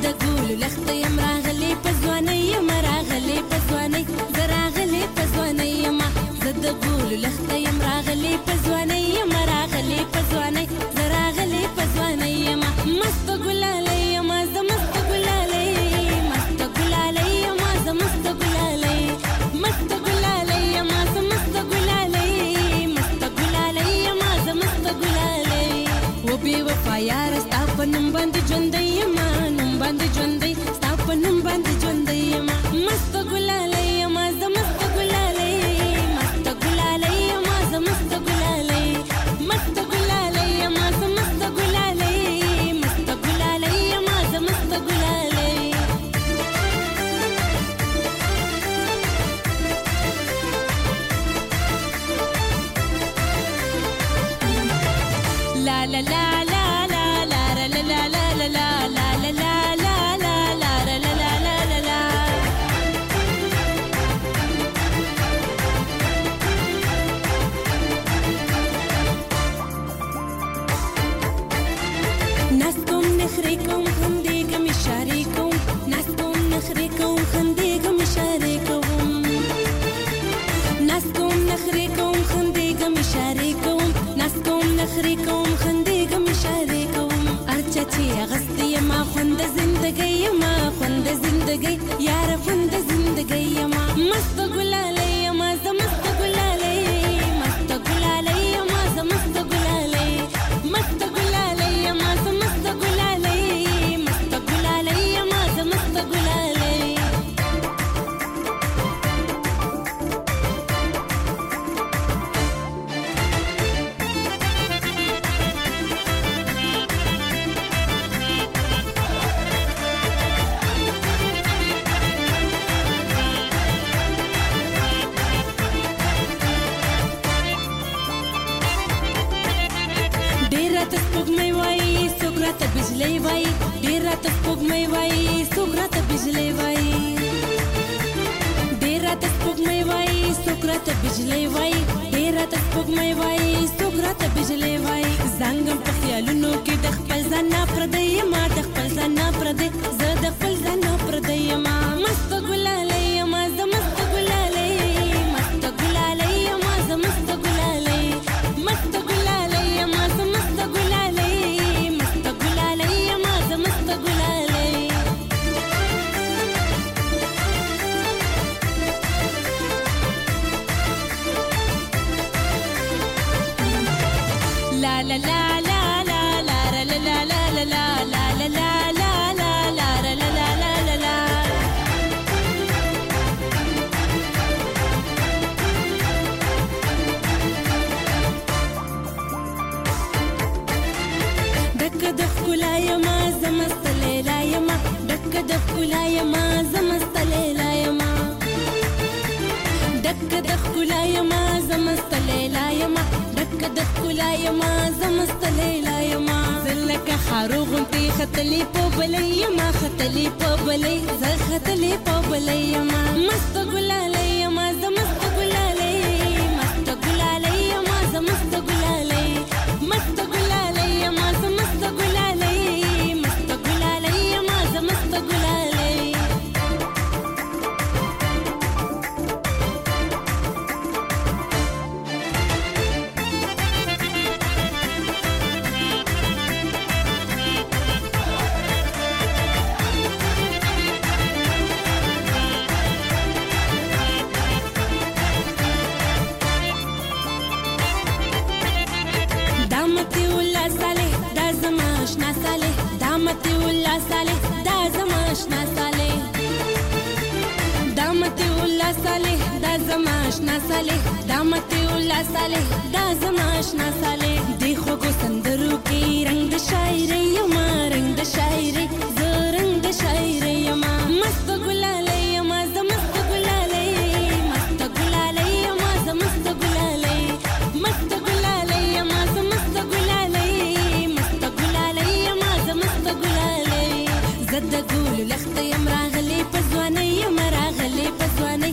درته ګولو لخته یم راغلی په ځوانۍ یم راغلی په ځوانۍ زه راغلی په ځوانۍ یم زه د ګولو لخته یم راغلی په ځوانۍ یم راغلی په ځوانۍ زه راغلی په ځوانۍ یم مست ګلالی یم زه مست ګلالی مست ګلالی یم زه مست ګلالی مست ګلالی یم زه مست ګلالی مست ګلالی یم زه مست ګلالی و بې وفا یاره ستا په نوم باندې ژوندی ته بجلی وای ډیر ته سپوږمۍ وای څومره ته بجلی وای ډیر ته سپوږمۍ وای څومره ته بجلی وای ډیر ته سپوږمۍ وای څومره ته بجلی وای زنګم په خیالونو کې د خپل ځان نه پردې ما د خپل ځان نه پردې لا دك دخ لا يما زمست ليلا يما لکه د ښکلا یما زمست لیلا یما زه لکه خارو غوندې ختلې په بلې یما ختلې په بلې زه ختلې په بلې یما مست ګل صالح دا مته الله صالح دا زما آشنا صالح دی خو کو سندرو کې رنگ د شاعرۍ یو ما رنگ د شاعرۍ زه رنگ د شاعرۍ یو ما مست ګلالۍ یو ما زه مست ګلالۍ مست ګلالۍ یو ما زه مست ګلالۍ مست ګلالۍ یو ما زه مست ګلالۍ مست ګلالۍ یو ما زه مست ګلالۍ زه د ګل لخت یم راغلې په ځوانۍ یم راغلې په ځوانۍ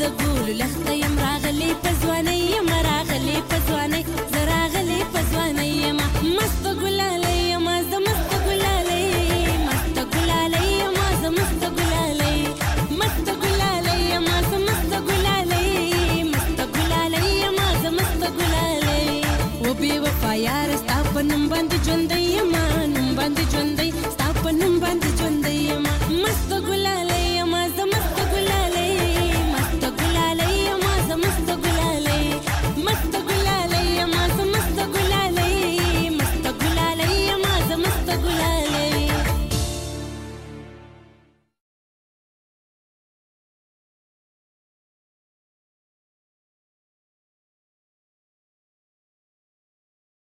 د ګولو لخته يم راغلي په ځواني يم